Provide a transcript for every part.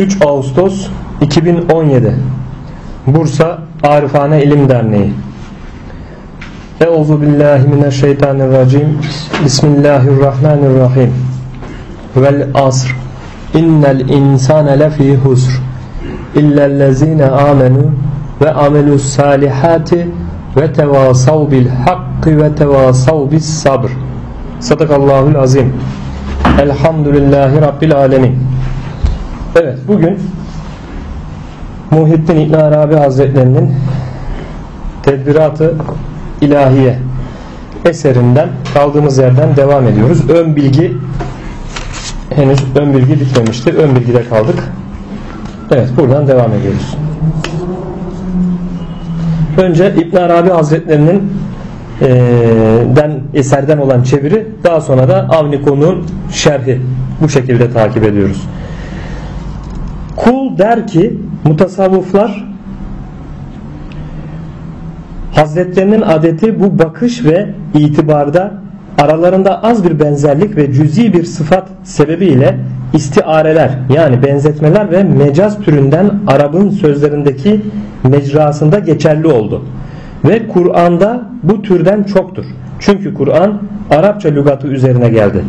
3 Ağustos 2017 Bursa Arifane İlim Derneği. Euzu billahi mineşşeytanirracim. Bismillahirrahmanirrahim. Vel asr. İnnel insane lefî husr. İllellezine amenu ve amelus salihati ve tevasav bil hakkı ve tevasav bis sabr. Sadakallahul azim. Elhamdülillahi Rabbil alemin Evet bugün Muhittin İbn Arabi Hazretlerinin Tedbiratı İlahiye eserinden kaldığımız yerden devam ediyoruz. Ön bilgi henüz ön bilgi bitmemiştir. Ön bilgide kaldık. Evet buradan devam ediyoruz. Önce İbn Arabi Hazretlerinin e, den eserden olan çeviri daha sonra da Avni Konu'nun şerhi bu şekilde takip ediyoruz. Kul der ki mutasavvıflar Hazretlerinin adeti bu bakış ve itibarda aralarında az bir benzerlik ve cüzi bir sıfat sebebiyle istiareler yani benzetmeler ve mecaz türünden Arap'ın sözlerindeki mecrasında geçerli oldu. Ve Kur'an'da bu türden çoktur. Çünkü Kur'an Arapça lügatı üzerine geldi.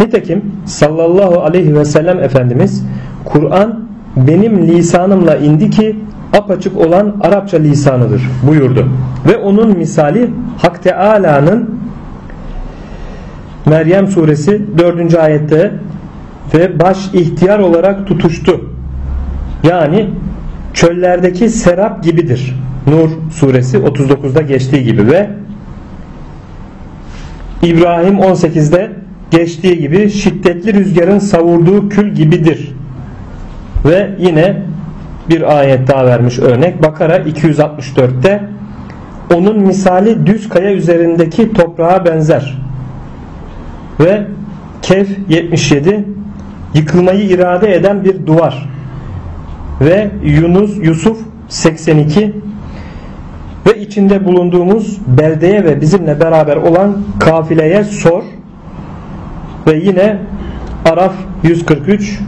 Nitekim sallallahu aleyhi ve sellem Efendimiz Kur'an benim lisanımla indi ki apaçık olan Arapça lisanıdır buyurdu. Ve onun misali Hak Teala'nın Meryem suresi 4. ayette ve baş ihtiyar olarak tutuştu. Yani çöllerdeki serap gibidir. Nur suresi 39'da geçtiği gibi ve İbrahim 18'de geçtiği gibi şiddetli rüzgarın savurduğu kül gibidir. Ve yine bir ayet daha vermiş örnek. Bakara 264'te onun misali düz kaya üzerindeki toprağa benzer. Ve Kehf 77 yıkılmayı irade eden bir duvar. Ve Yunus Yusuf 82 ve içinde bulunduğumuz beldeye ve bizimle beraber olan kafileye sor ve yine Araf 143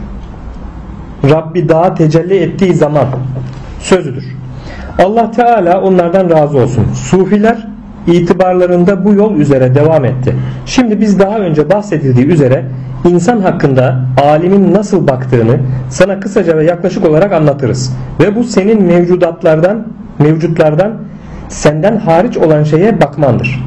Rabbi daha tecelli ettiği zaman sözüdür. Allah Teala onlardan razı olsun. Sufiler itibarlarında bu yol üzere devam etti. Şimdi biz daha önce bahsedildiği üzere insan hakkında alimin nasıl baktığını sana kısaca ve yaklaşık olarak anlatırız. Ve bu senin mevcudatlardan, mevcutlardan senden hariç olan şeye bakmandır.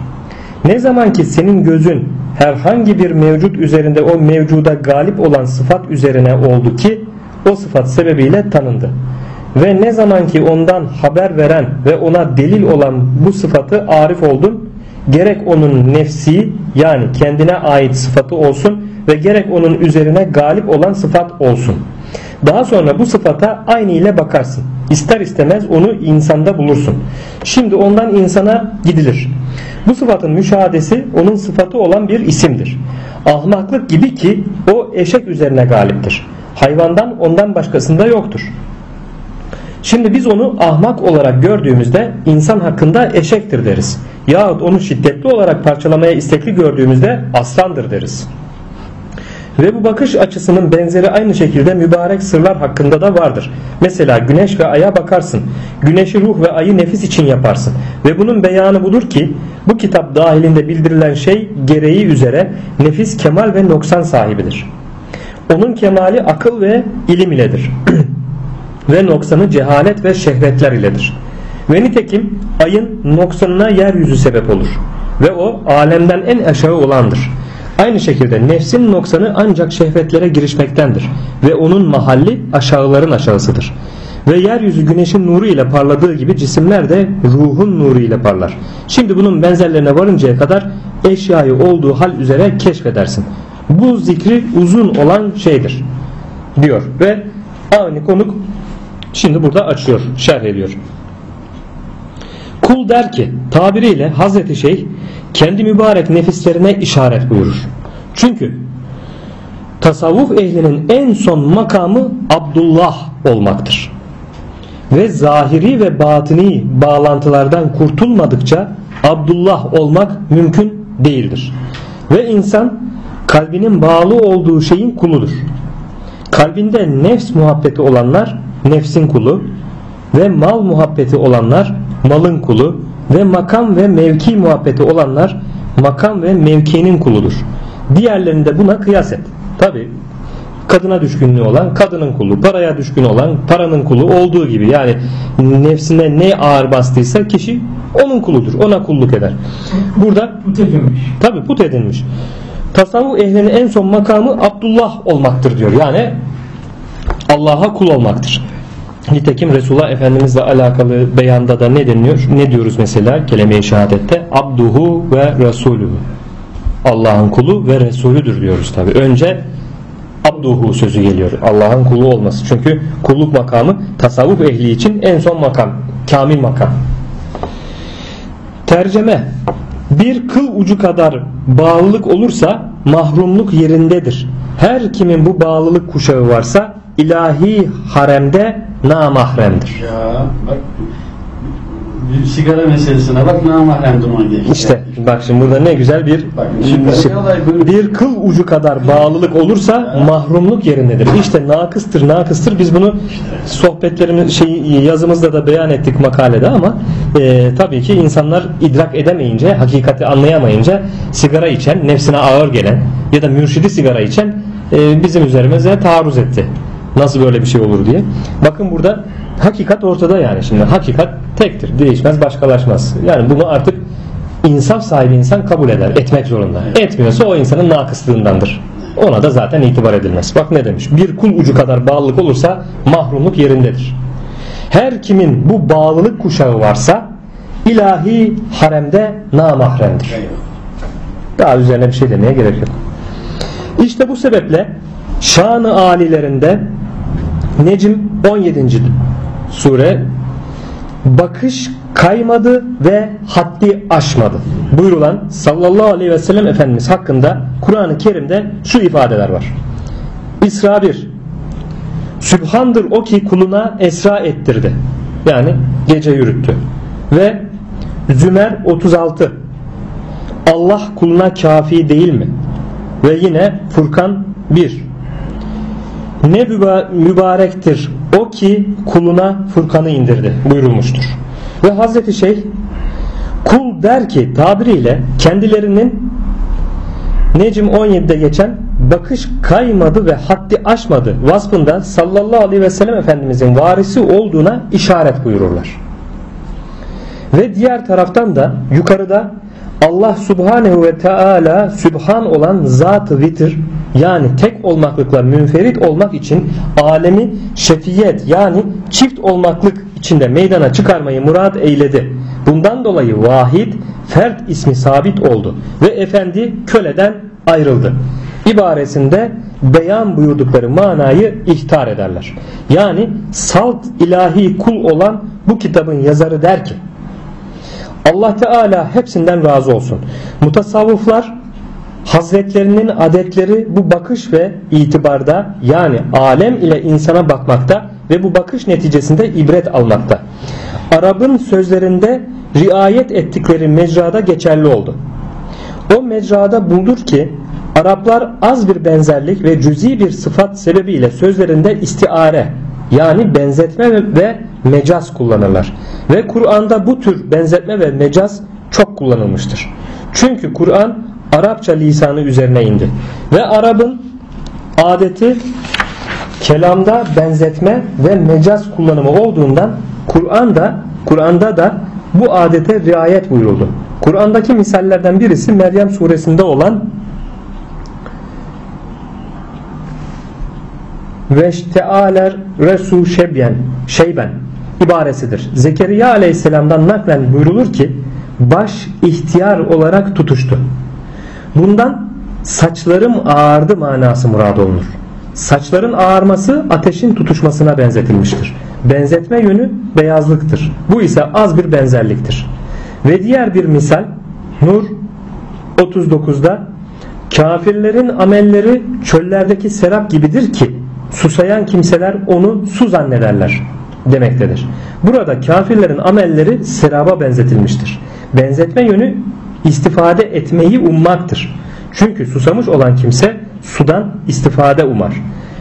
Ne zaman ki senin gözün herhangi bir mevcut üzerinde o mevcuda galip olan sıfat üzerine oldu ki o sıfat sebebiyle tanındı. Ve ne zaman ki ondan haber veren ve ona delil olan bu sıfatı arif oldun gerek onun nefsi yani kendine ait sıfatı olsun ve gerek onun üzerine galip olan sıfat olsun. Daha sonra bu sıfata aynı ile bakarsın. İster istemez onu insanda bulursun. Şimdi ondan insana gidilir. Bu sıfatın müşahadesi onun sıfatı olan bir isimdir. Ahmaklık gibi ki o eşek üzerine galiptir. Hayvandan ondan başkasında yoktur. Şimdi biz onu ahmak olarak gördüğümüzde insan hakkında eşektir deriz. Yahut onu şiddetli olarak parçalamaya istekli gördüğümüzde aslandır deriz. Ve bu bakış açısının benzeri aynı şekilde mübarek sırlar hakkında da vardır. Mesela güneş ve aya bakarsın. Güneşi ruh ve ayı nefis için yaparsın. Ve bunun beyanı budur ki bu kitap dahilinde bildirilen şey gereği üzere nefis kemal ve noksan sahibidir. Onun kemali akıl ve ilim iledir. ve noksanı cehalet ve şehvetler iledir. Ve nitekim ayın noksanına yeryüzü sebep olur. Ve o alemden en aşağı olandır. Aynı şekilde nefsin noksanı ancak şehvetlere girişmektendir. Ve onun mahalli aşağıların aşağısıdır. Ve yeryüzü güneşin nuru ile parladığı gibi cisimler de ruhun nuru ile parlar. Şimdi bunun benzerlerine varıncaya kadar eşyayı olduğu hal üzere keşfedersin. Bu zikri uzun olan şeydir diyor ve aynı konuk şimdi burada açıyor şerh ediyor. Kul der ki tabiriyle Hazreti Şeyh kendi mübarek nefislerine işaret buyurur. Çünkü tasavvuf ehlinin en son makamı Abdullah olmaktır. Ve zahiri ve batini bağlantılardan kurtulmadıkça Abdullah olmak mümkün değildir. Ve insan kalbinin bağlı olduğu şeyin kuludur. Kalbinde nefs muhabbeti olanlar nefsin kulu ve mal muhabbeti olanlar malın kulu ve makam ve mevki muhabbeti olanlar makam ve mevkinin kuludur. Diğerlerini de buna kıyas et. Tabi kadına düşkünlüğü olan kadının kulu, paraya düşkün olan paranın kulu olduğu gibi yani nefsine ne ağır bastıysa kişi onun kuludur. Ona kulluk eder. Burada Put edilmiş. tabi put edilmiş. Tasavvuf ehlinin en son makamı Abdullah olmaktır diyor. Yani Allah'a kul olmaktır. Nitekim Resulullah Efendimizle alakalı beyanda da ne deniliyor? Ne diyoruz mesela kelime-i şehadette? Abduhu ve Resuluhu. Allah'ın kulu ve Resulüdür diyoruz tabi. Önce Abduhu sözü geliyor. Allah'ın kulu olması. Çünkü kulluk makamı tasavvuf ehli için en son makam. Kamil makam. Terceme Bir kıl ucu kadar bağlılık olursa mahrumluk yerindedir. Her kimin bu bağlılık kuşağı varsa ilahi haremde namahremdir. Ya bak sigara meselesine bak namahrem duruma geçti. İşte bak şimdi burada ne güzel bir Bak şimdi şey- bir kıl ucu kadar bağlılık olursa mahrumluk yerindedir. İşte nakıstır nakıstır biz bunu sohbetlerimiz şey yazımızda da beyan ettik makalede ama e, tabii ki insanlar idrak edemeyince hakikati anlayamayınca sigara içen nefsine ağır gelen ya da mürşidi sigara içen e, bizim üzerimize taarruz etti. Nasıl böyle bir şey olur diye. Bakın burada hakikat ortada yani şimdi hakikat tektir değişmez başkalaşmaz. Yani bunu artık insaf sahibi insan kabul eder. Etmek zorunda. Etmiyorsa o insanın nakıslığındandır. Ona da zaten itibar edilmez. Bak ne demiş. Bir kul ucu kadar bağlılık olursa mahrumluk yerindedir. Her kimin bu bağlılık kuşağı varsa ilahi haremde namahremdir. Daha üzerine bir şey demeye gerek yok. İşte bu sebeple şanı alilerinde Necm 17. sure bakış kaymadı ve haddi aşmadı. Buyurulan sallallahu aleyhi ve sellem Efendimiz hakkında Kur'an-ı Kerim'de şu ifadeler var. İsra 1 Sübhandır o ki kuluna esra ettirdi. Yani gece yürüttü. Ve Zümer 36 Allah kuluna kafi değil mi? Ve yine Furkan 1 ne müba- mübarektir o ki kuluna Furkan'ı indirdi buyurulmuştur. Ve Hazreti Şeyh kul der ki tabiriyle kendilerinin Necm 17'de geçen bakış kaymadı ve haddi aşmadı vasfında sallallahu aleyhi ve sellem Efendimizin varisi olduğuna işaret buyururlar. Ve diğer taraftan da yukarıda Allah Subhanehu ve Teala Sübhan olan zat-ı vitir yani tek olmaklıkla münferit olmak için alemi şefiyet yani çift olmaklık içinde meydana çıkarmayı murad eyledi. Bundan dolayı vahid fert ismi sabit oldu ve efendi köleden ayrıldı. İbaresinde beyan buyurdukları manayı ihtar ederler. Yani salt ilahi kul olan bu kitabın yazarı der ki Allah Teala hepsinden razı olsun. Mutasavvıflar Hazretlerinin adetleri bu bakış ve itibarda yani alem ile insana bakmakta ve bu bakış neticesinde ibret almakta. Arap'ın sözlerinde riayet ettikleri mecrada geçerli oldu. O mecrada buldur ki Araplar az bir benzerlik ve cüzi bir sıfat sebebiyle sözlerinde istiare yani benzetme ve- mecaz kullanırlar. Ve Kur'an'da bu tür benzetme ve mecaz çok kullanılmıştır. Çünkü Kur'an Arapça lisanı üzerine indi. Ve Arap'ın adeti kelamda benzetme ve mecaz kullanımı olduğundan Kur'an'da Kur'an'da da bu adete riayet buyuruldu. Kur'an'daki misallerden birisi Meryem suresinde olan Veştealer Resu Şebyen Şeyben ibaresidir. Zekeriya aleyhisselamdan naklen buyrulur ki baş ihtiyar olarak tutuştu. Bundan saçlarım ağardı manası murad olunur. Saçların ağarması ateşin tutuşmasına benzetilmiştir. Benzetme yönü beyazlıktır. Bu ise az bir benzerliktir. Ve diğer bir misal Nur 39'da kafirlerin amelleri çöllerdeki serap gibidir ki susayan kimseler onu su zannederler demektedir. Burada kafirlerin amelleri seraba benzetilmiştir. Benzetme yönü istifade etmeyi ummaktır. Çünkü susamış olan kimse sudan istifade umar.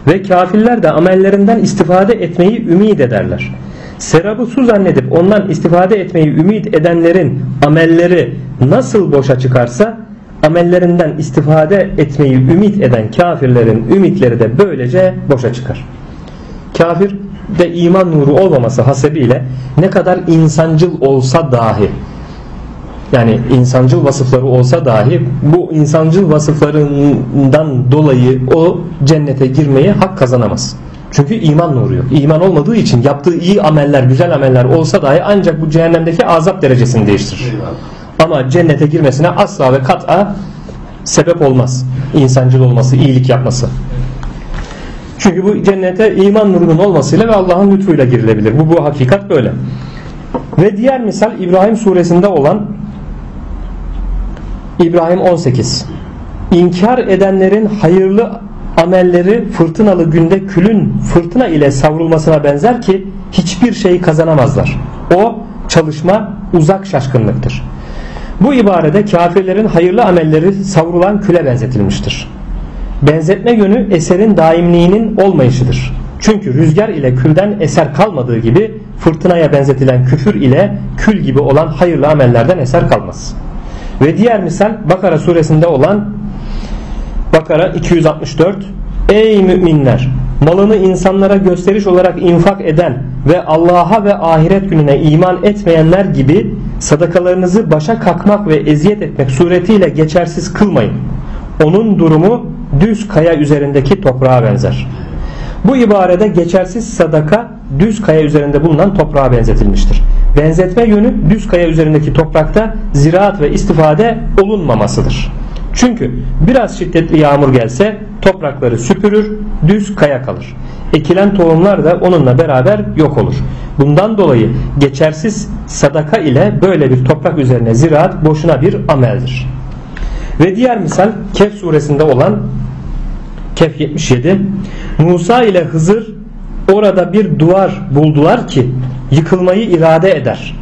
Ve kafirler de amellerinden istifade etmeyi ümit ederler. Serabı su zannedip ondan istifade etmeyi ümit edenlerin amelleri nasıl boşa çıkarsa amellerinden istifade etmeyi ümit eden kafirlerin ümitleri de böylece boşa çıkar. Kafir de iman nuru olmaması hasebiyle ne kadar insancıl olsa dahi yani insancıl vasıfları olsa dahi bu insancıl vasıflarından dolayı o cennete girmeye hak kazanamaz. Çünkü iman nuru yok. İman olmadığı için yaptığı iyi ameller, güzel ameller olsa dahi ancak bu cehennemdeki azap derecesini değiştirir. Ama cennete girmesine asla ve kat'a sebep olmaz. İnsancıl olması, iyilik yapması. Çünkü bu cennete iman nurunun olmasıyla ve Allah'ın lütfuyla girilebilir. Bu bu hakikat böyle. Ve diğer misal İbrahim suresinde olan İbrahim 18. İnkar edenlerin hayırlı amelleri fırtınalı günde külün fırtına ile savrulmasına benzer ki hiçbir şeyi kazanamazlar. O çalışma uzak şaşkınlıktır. Bu ibarede kafirlerin hayırlı amelleri savrulan küle benzetilmiştir. Benzetme yönü eserin daimliğinin olmayışıdır. Çünkü rüzgar ile külden eser kalmadığı gibi fırtınaya benzetilen küfür ile kül gibi olan hayırlı amellerden eser kalmaz. Ve diğer misal Bakara suresinde olan Bakara 264 Ey müminler malını insanlara gösteriş olarak infak eden ve Allah'a ve ahiret gününe iman etmeyenler gibi sadakalarınızı başa kakmak ve eziyet etmek suretiyle geçersiz kılmayın. Onun durumu düz kaya üzerindeki toprağa benzer. Bu ibarede geçersiz sadaka düz kaya üzerinde bulunan toprağa benzetilmiştir. Benzetme yönü düz kaya üzerindeki toprakta ziraat ve istifade olunmamasıdır. Çünkü biraz şiddetli yağmur gelse toprakları süpürür, düz kaya kalır. Ekilen tohumlar da onunla beraber yok olur. Bundan dolayı geçersiz sadaka ile böyle bir toprak üzerine ziraat boşuna bir ameldir. Ve diğer misal Kehf suresinde olan Kehf 77 Musa ile Hızır orada bir duvar buldular ki yıkılmayı irade eder.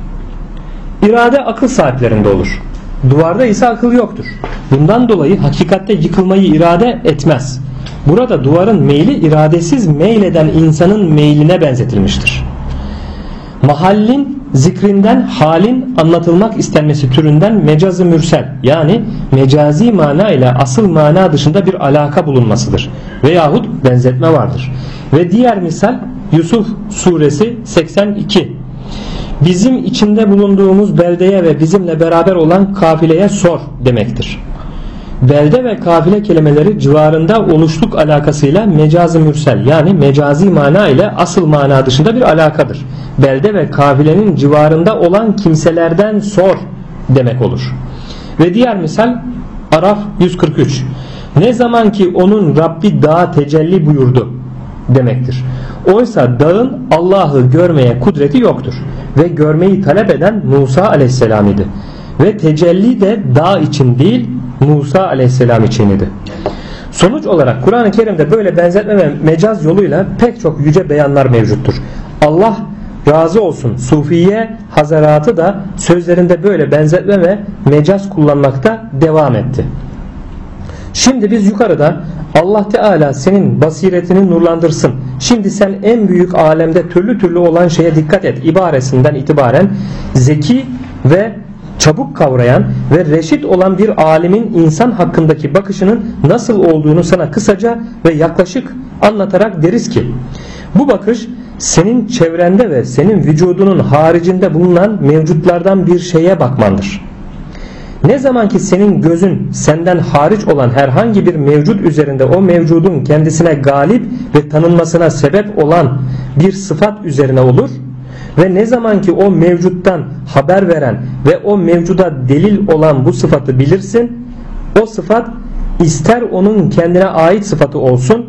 İrade akıl sahiplerinde olur. Duvarda ise akıl yoktur. Bundan dolayı hakikatte yıkılmayı irade etmez. Burada duvarın meyli iradesiz meyleden insanın meyline benzetilmiştir. Mahallin zikrinden halin anlatılmak istenmesi türünden mecazı mürsel yani mecazi mana ile asıl mana dışında bir alaka bulunmasıdır. Veyahut benzetme vardır. Ve diğer misal Yusuf suresi 82 bizim içinde bulunduğumuz beldeye ve bizimle beraber olan kafileye sor demektir. Belde ve kafile kelimeleri civarında oluşluk alakasıyla mecazı mürsel yani mecazi mana ile asıl mana dışında bir alakadır. Belde ve kafilenin civarında olan kimselerden sor demek olur. Ve diğer misal Araf 143 ne zaman ki onun Rabbi dağa tecelli buyurdu demektir. Oysa dağın Allah'ı görmeye kudreti yoktur ve görmeyi talep eden Musa aleyhisselam idi. Ve tecelli de dağ için değil Musa aleyhisselam için idi. Sonuç olarak Kur'an-ı Kerim'de böyle benzetme ve mecaz yoluyla pek çok yüce beyanlar mevcuttur. Allah razı olsun Sufiye Hazaratı da sözlerinde böyle benzetme ve mecaz kullanmakta devam etti. Şimdi biz yukarıda Allah Teala senin basiretini nurlandırsın. Şimdi sen en büyük alemde türlü türlü olan şeye dikkat et ibaresinden itibaren zeki ve çabuk kavrayan ve reşit olan bir alimin insan hakkındaki bakışının nasıl olduğunu sana kısaca ve yaklaşık anlatarak deriz ki bu bakış senin çevrende ve senin vücudunun haricinde bulunan mevcutlardan bir şeye bakmandır. Ne zaman ki senin gözün senden hariç olan herhangi bir mevcut üzerinde o mevcudun kendisine galip ve tanınmasına sebep olan bir sıfat üzerine olur ve ne zaman ki o mevcuttan haber veren ve o mevcuda delil olan bu sıfatı bilirsin o sıfat ister onun kendine ait sıfatı olsun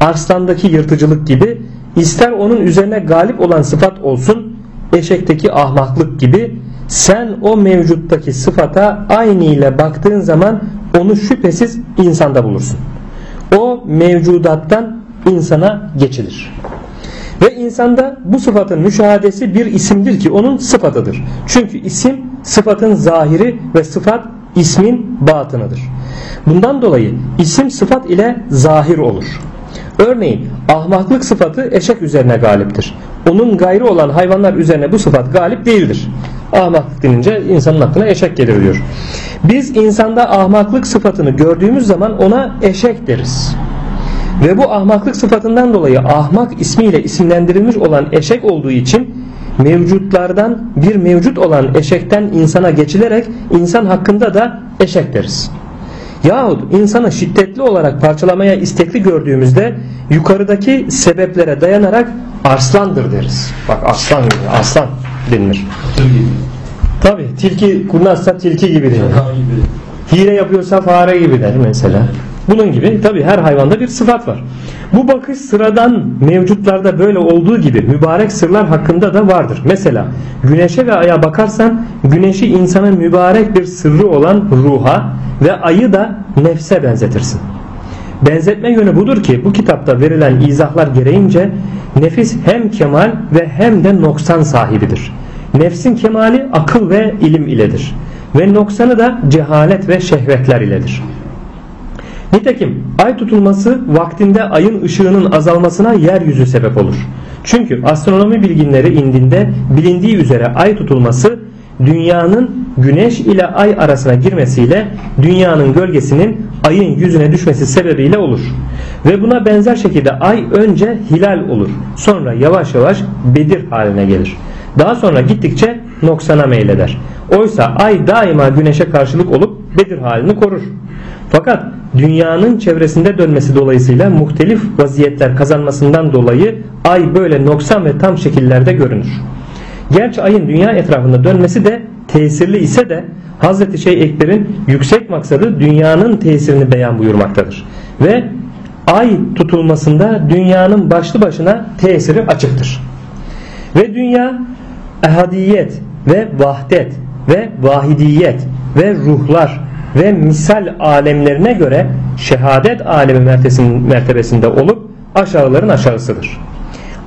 arslandaki yırtıcılık gibi ister onun üzerine galip olan sıfat olsun eşekteki ahmaklık gibi sen o mevcuttaki sıfata aynı ile baktığın zaman onu şüphesiz insanda bulursun. O mevcudattan insana geçilir. Ve insanda bu sıfatın müşahadesi bir isimdir ki onun sıfatıdır. Çünkü isim sıfatın zahiri ve sıfat ismin batınıdır. Bundan dolayı isim sıfat ile zahir olur. Örneğin ahmaklık sıfatı eşek üzerine galiptir. Onun gayrı olan hayvanlar üzerine bu sıfat galip değildir. Ahmaklık denince insanın aklına eşek gelir diyor. Biz insanda ahmaklık sıfatını gördüğümüz zaman ona eşek deriz. Ve bu ahmaklık sıfatından dolayı ahmak ismiyle isimlendirilmiş olan eşek olduğu için mevcutlardan bir mevcut olan eşekten insana geçilerek insan hakkında da eşek deriz. Yahut insanı şiddetli olarak parçalamaya istekli gördüğümüzde yukarıdaki sebeplere dayanarak arslandır deriz. Bak aslan gibi aslan denilir. Tabi tilki kurnazsa tilki gibi denir. Hile yapıyorsa fare gibi der mesela. Bunun gibi tabi her hayvanda bir sıfat var. Bu bakış sıradan mevcutlarda böyle olduğu gibi mübarek sırlar hakkında da vardır. Mesela güneşe ve aya bakarsan güneşi insanın mübarek bir sırrı olan ruha ve ayı da nefse benzetirsin. Benzetme yönü budur ki bu kitapta verilen izahlar gereğince nefis hem kemal ve hem de noksan sahibidir. Nefsin kemali akıl ve ilim iledir. Ve noksanı da cehalet ve şehvetler iledir. Nitekim ay tutulması vaktinde ayın ışığının azalmasına yeryüzü sebep olur. Çünkü astronomi bilginleri indinde bilindiği üzere ay tutulması dünyanın güneş ile ay arasına girmesiyle dünyanın gölgesinin ayın yüzüne düşmesi sebebiyle olur. Ve buna benzer şekilde ay önce hilal olur. Sonra yavaş yavaş bedir haline gelir. Daha sonra gittikçe noksana meyleder. Oysa ay daima güneşe karşılık olup bedir halini korur. Fakat dünyanın çevresinde dönmesi dolayısıyla muhtelif vaziyetler kazanmasından dolayı ay böyle noksan ve tam şekillerde görünür. Gerçi ayın dünya etrafında dönmesi de tesirli ise de Hazreti Şeyh Ekber'in yüksek maksadı dünyanın tesirini beyan buyurmaktadır. Ve ay tutulmasında dünyanın başlı başına tesiri açıktır. Ve dünya ehadiyet ve vahdet ve vahidiyet ve ruhlar ve misal alemlerine göre şehadet alemi mertebesinde olup aşağıların aşağısıdır.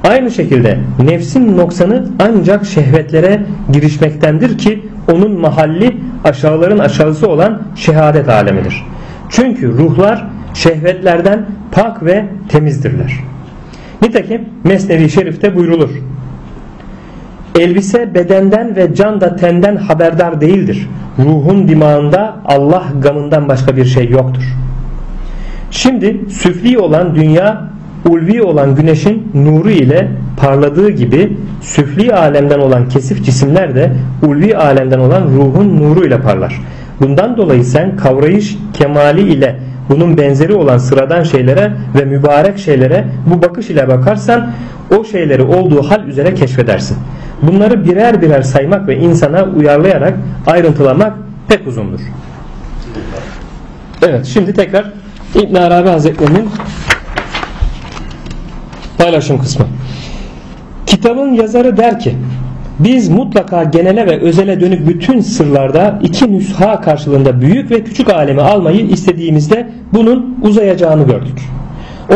Aynı şekilde nefsin noksanı ancak şehvetlere girişmektendir ki onun mahalli aşağıların aşağısı olan şehadet alemidir. Çünkü ruhlar şehvetlerden pak ve temizdirler. Nitekim Mesnevi Şerif'te buyrulur. Elbise bedenden ve can da tenden haberdar değildir. Ruhun dimağında Allah gamından başka bir şey yoktur. Şimdi süfli olan dünya ulvi olan güneşin nuru ile parladığı gibi süfli alemden olan kesif cisimler de ulvi alemden olan ruhun nuru ile parlar. Bundan dolayı sen kavrayış kemali ile bunun benzeri olan sıradan şeylere ve mübarek şeylere bu bakış ile bakarsan o şeyleri olduğu hal üzere keşfedersin. Bunları birer birer saymak ve insana uyarlayarak ayrıntılamak pek uzundur. Evet şimdi tekrar İbn Arabi Hazretlerinin paylaşım kısmı. Kitabın yazarı der ki biz mutlaka genele ve özele dönük bütün sırlarda iki nüsha karşılığında büyük ve küçük alemi almayı istediğimizde bunun uzayacağını gördük.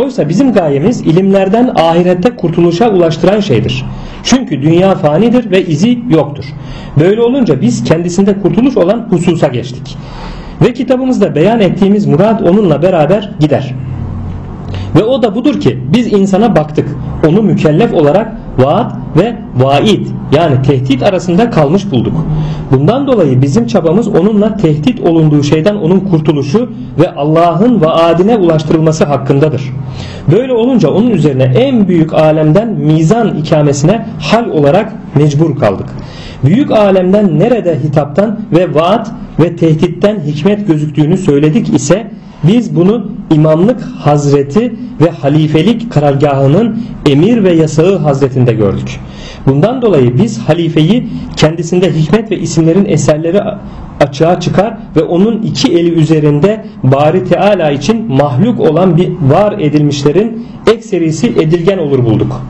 Oysa bizim gayemiz ilimlerden ahirette kurtuluşa ulaştıran şeydir. Çünkü dünya fanidir ve izi yoktur. Böyle olunca biz kendisinde kurtuluş olan hususa geçtik. Ve kitabımızda beyan ettiğimiz murad onunla beraber gider. Ve o da budur ki biz insana baktık. Onu mükellef olarak vaat ve vaid yani tehdit arasında kalmış bulduk. Bundan dolayı bizim çabamız onunla tehdit olunduğu şeyden onun kurtuluşu ve Allah'ın vaadine ulaştırılması hakkındadır. Böyle olunca onun üzerine en büyük alemden mizan ikamesine hal olarak mecbur kaldık. Büyük alemden nerede hitaptan ve vaat ve tehditten hikmet gözüktüğünü söyledik ise biz bunu imamlık hazreti ve halifelik karargahının emir ve yasağı hazretinde gördük. Bundan dolayı biz halifeyi kendisinde hikmet ve isimlerin eserleri açığa çıkar ve onun iki eli üzerinde Bari Teala için mahluk olan bir var edilmişlerin ekserisi edilgen olur bulduk.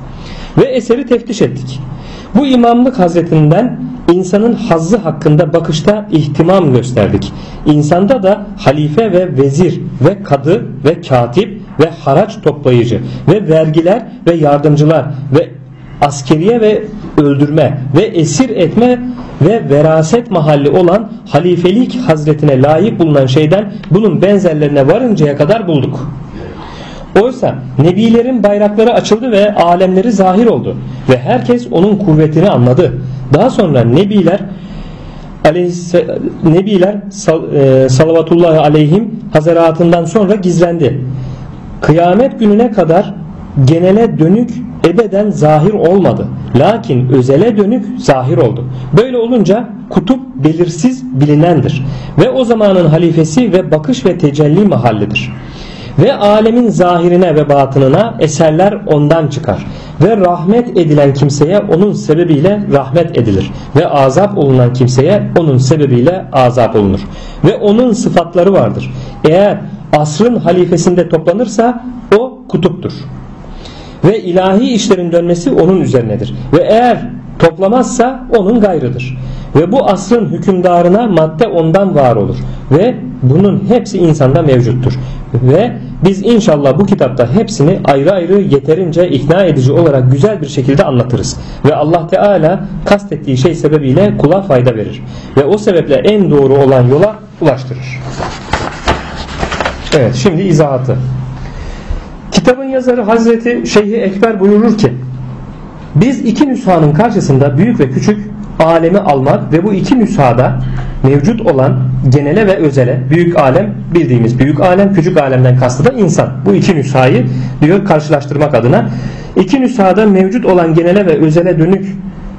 Ve eseri teftiş ettik. Bu imamlık hazretinden insanın hazzı hakkında bakışta ihtimam gösterdik. İnsanda da halife ve vezir ve kadı ve katip ve haraç toplayıcı ve vergiler ve yardımcılar ve askeriye ve öldürme ve esir etme ve veraset mahalli olan halifelik hazretine layık bulunan şeyden bunun benzerlerine varıncaya kadar bulduk. Oysa nebilerin bayrakları açıldı ve alemleri zahir oldu ve herkes onun kuvvetini anladı. Daha sonra nebiler aleyhisse, nebiler sal, e, salavatullahi aleyhim hazaratından sonra gizlendi. Kıyamet gününe kadar genele dönük ebeden zahir olmadı. Lakin özele dönük zahir oldu. Böyle olunca kutup belirsiz bilinendir. Ve o zamanın halifesi ve bakış ve tecelli mahallidir. Ve alemin zahirine ve batınına eserler ondan çıkar. Ve rahmet edilen kimseye onun sebebiyle rahmet edilir. Ve azap olunan kimseye onun sebebiyle azap olunur. Ve onun sıfatları vardır. Eğer asrın halifesinde toplanırsa o kutuptur. Ve ilahi işlerin dönmesi onun üzerinedir. Ve eğer toplamazsa onun gayrıdır. Ve bu asrın hükümdarına madde ondan var olur. Ve bunun hepsi insanda mevcuttur. Ve biz inşallah bu kitapta hepsini ayrı ayrı yeterince ikna edici olarak güzel bir şekilde anlatırız. Ve Allah Teala kastettiği şey sebebiyle kula fayda verir. Ve o sebeple en doğru olan yola ulaştırır. Evet şimdi izahatı. Kitabın yazarı Hazreti Şeyhi Ekber buyurur ki biz iki nüshanın karşısında büyük ve küçük alemi almak ve bu iki nüshada mevcut olan genele ve özele büyük alem bildiğimiz büyük alem küçük alemden kastı da insan. Bu iki nüshayı diyor karşılaştırmak adına iki nüshada mevcut olan genele ve özele dönük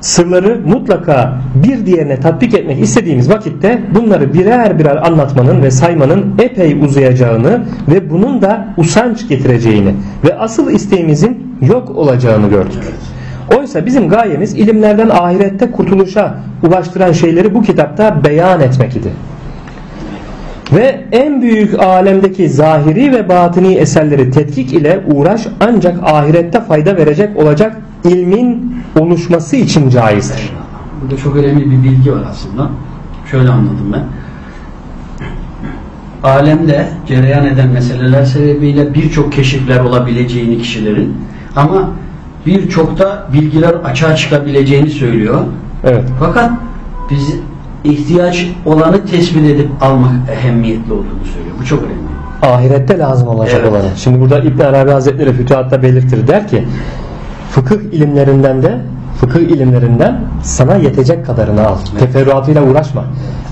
sırları mutlaka bir diğerine tatbik etmek istediğimiz vakitte bunları birer birer anlatmanın ve saymanın epey uzayacağını ve bunun da usanç getireceğini ve asıl isteğimizin yok olacağını gördük. Oysa bizim gayemiz ilimlerden ahirette kurtuluşa ulaştıran şeyleri bu kitapta beyan etmek idi. Ve en büyük alemdeki zahiri ve batini eserleri tetkik ile uğraş ancak ahirette fayda verecek olacak ilmin oluşması için caizdir. Burada çok önemli bir bilgi var aslında. Şöyle anladım ben. Alemde cereyan eden meseleler sebebiyle birçok keşifler olabileceğini kişilerin ama birçok da bilgiler açığa çıkabileceğini söylüyor. Evet. Fakat biz ihtiyaç olanı tespit edip almak ehemmiyetli olduğunu söylüyor. Bu çok önemli. Ahirette lazım olacak Evet. olanı. Şimdi burada İbn Arabi Hazretleri Fütuhat'ta belirtir der ki fıkıh ilimlerinden de fıkıh ilimlerinden sana yetecek kadarını al. Teferruatıyla uğraşma.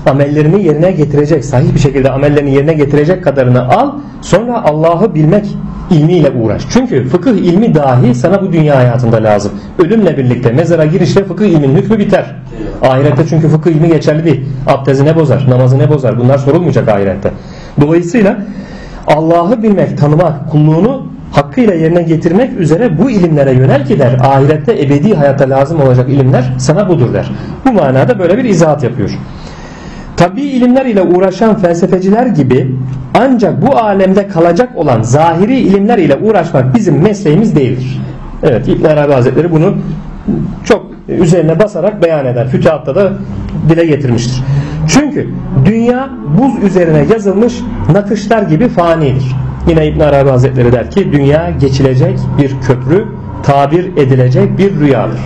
Amellerini yerine getirecek, sahih bir şekilde amellerini yerine getirecek kadarını al. Sonra Allah'ı bilmek ilmiyle uğraş. Çünkü fıkıh ilmi dahi sana bu dünya hayatında lazım. Ölümle birlikte mezara girişle fıkıh ilmin hükmü biter. Ahirette çünkü fıkıh ilmi geçerli değil. Abdesti ne bozar, namazı ne bozar bunlar sorulmayacak ahirette. Dolayısıyla Allah'ı bilmek, tanımak, kulluğunu hakkıyla yerine getirmek üzere bu ilimlere yönel ki der. Ahirette ebedi hayata lazım olacak ilimler sana budur der. Bu manada böyle bir izahat yapıyor. Tabi ilimler ile uğraşan felsefeciler gibi ancak bu alemde kalacak olan zahiri ilimler ile uğraşmak bizim mesleğimiz değildir. Evet İbn Arabi Hazretleri bunu çok üzerine basarak beyan eder. Fütuhatta da dile getirmiştir. Çünkü dünya buz üzerine yazılmış nakışlar gibi fanidir. Yine İbn Arabi Hazretleri der ki dünya geçilecek bir köprü, tabir edilecek bir rüyadır.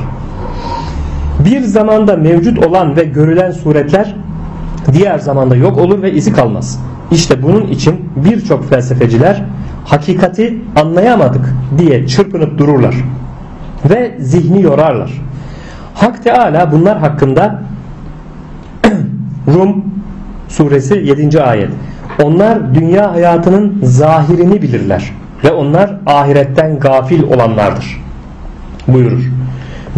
Bir zamanda mevcut olan ve görülen suretler diğer zamanda yok olur ve izi kalmaz. İşte bunun için birçok felsefeciler hakikati anlayamadık diye çırpınıp dururlar ve zihni yorarlar. Hak Teala bunlar hakkında Rum suresi 7. ayet. Onlar dünya hayatının zahirini bilirler ve onlar ahiretten gafil olanlardır. Buyurur.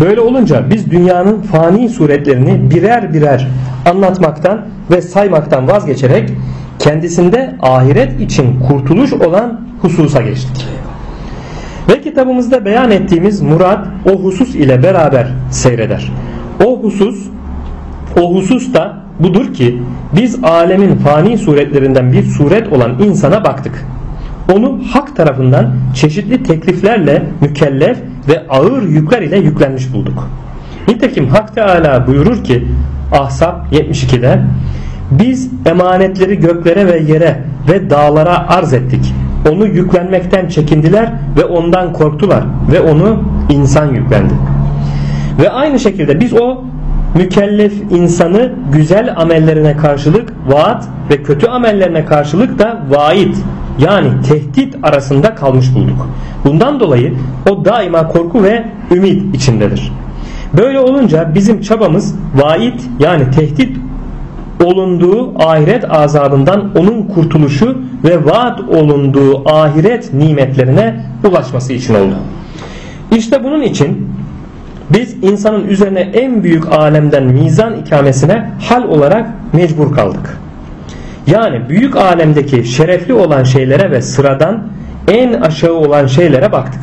Böyle olunca biz dünyanın fani suretlerini birer birer anlatmaktan ve saymaktan vazgeçerek kendisinde ahiret için kurtuluş olan hususa geçtik. Ve kitabımızda beyan ettiğimiz murat o husus ile beraber seyreder. O husus o husus da budur ki biz alemin fani suretlerinden bir suret olan insana baktık. Onu hak tarafından çeşitli tekliflerle mükellef ağır yükler ile yüklenmiş bulduk. Nitekim Hak Teala buyurur ki Ahzab 72'de biz emanetleri göklere ve yere ve dağlara arz ettik. Onu yüklenmekten çekindiler ve ondan korktular ve onu insan yüklendi. Ve aynı şekilde biz o mükellef insanı güzel amellerine karşılık vaat ve kötü amellerine karşılık da vaid yani tehdit arasında kalmış bulduk. Bundan dolayı o daima korku ve ümit içindedir. Böyle olunca bizim çabamız vaid yani tehdit olunduğu ahiret azabından onun kurtuluşu ve vaat olunduğu ahiret nimetlerine ulaşması için oldu. İşte bunun için biz insanın üzerine en büyük alemden mizan ikamesine hal olarak mecbur kaldık. Yani büyük alemdeki şerefli olan şeylere ve sıradan en aşağı olan şeylere baktık.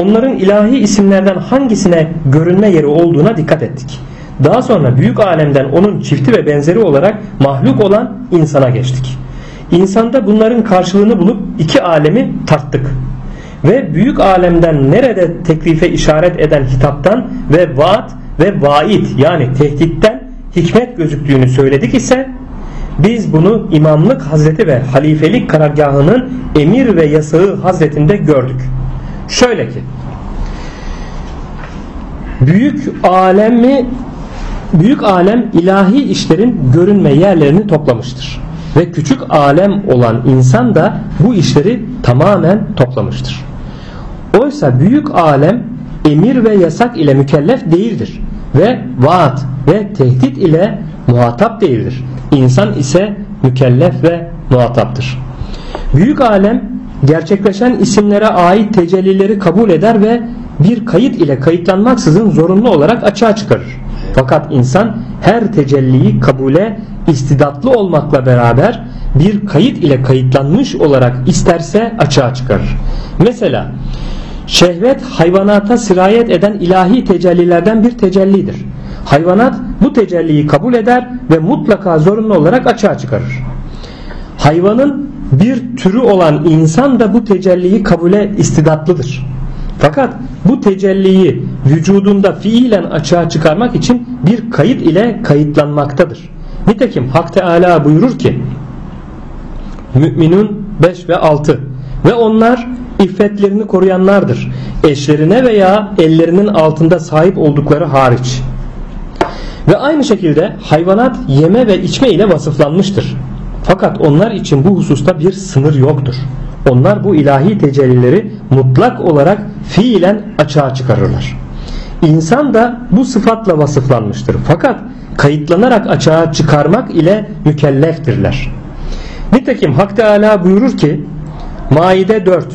Onların ilahi isimlerden hangisine görünme yeri olduğuna dikkat ettik. Daha sonra büyük alemden onun çifti ve benzeri olarak mahluk olan insana geçtik. İnsanda bunların karşılığını bulup iki alemi tarttık. Ve büyük alemden nerede teklife işaret eden hitaptan ve vaat ve vaid yani tehditten hikmet gözüktüğünü söyledik ise biz bunu imamlık hazreti ve halifelik karargahının emir ve yasağı hazretinde gördük. Şöyle ki büyük alemi büyük alem ilahi işlerin görünme yerlerini toplamıştır. Ve küçük alem olan insan da bu işleri tamamen toplamıştır. Oysa büyük alem emir ve yasak ile mükellef değildir ve vaat ve tehdit ile muhatap değildir. İnsan ise mükellef ve muhataptır. Büyük alem gerçekleşen isimlere ait tecellileri kabul eder ve bir kayıt ile kayıtlanmaksızın zorunlu olarak açığa çıkarır. Fakat insan her tecelliyi kabule istidatlı olmakla beraber bir kayıt ile kayıtlanmış olarak isterse açığa çıkarır. Mesela şehvet hayvanata sirayet eden ilahi tecellilerden bir tecellidir. Hayvanat bu tecelliyi kabul eder ve mutlaka zorunlu olarak açığa çıkarır. Hayvanın bir türü olan insan da bu tecelliyi kabule istidatlıdır. Fakat bu tecelliyi vücudunda fiilen açığa çıkarmak için bir kayıt ile kayıtlanmaktadır. Nitekim Hak Teala buyurur ki Müminun 5 ve 6 ve onlar iffetlerini koruyanlardır. Eşlerine veya ellerinin altında sahip oldukları hariç. Ve aynı şekilde hayvanat yeme ve içme ile vasıflanmıştır. Fakat onlar için bu hususta bir sınır yoktur. Onlar bu ilahi tecellileri mutlak olarak fiilen açığa çıkarırlar. İnsan da bu sıfatla vasıflanmıştır. Fakat kayıtlanarak açığa çıkarmak ile mükelleftirler. Nitekim Hak Teala buyurur ki Maide 4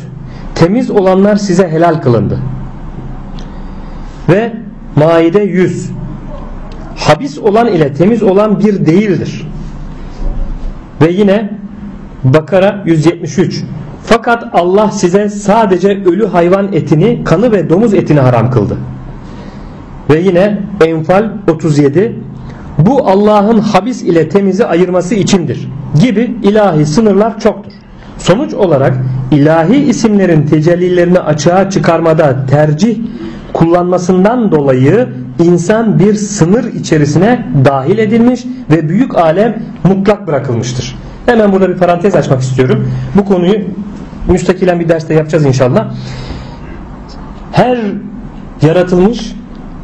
Temiz olanlar size helal kılındı. Ve Maide 100 Habis olan ile temiz olan bir değildir. Ve yine Bakara 173 fakat Allah size sadece ölü hayvan etini, kanı ve domuz etini haram kıldı. Ve yine Enfal 37 bu Allah'ın habis ile temizi ayırması içindir gibi ilahi sınırlar çoktur. Sonuç olarak ilahi isimlerin tecellilerini açığa çıkarmada tercih kullanmasından dolayı insan bir sınır içerisine dahil edilmiş ve büyük alem mutlak bırakılmıştır. Hemen burada bir parantez açmak istiyorum. Bu konuyu müstakilen bir derste yapacağız inşallah. Her yaratılmış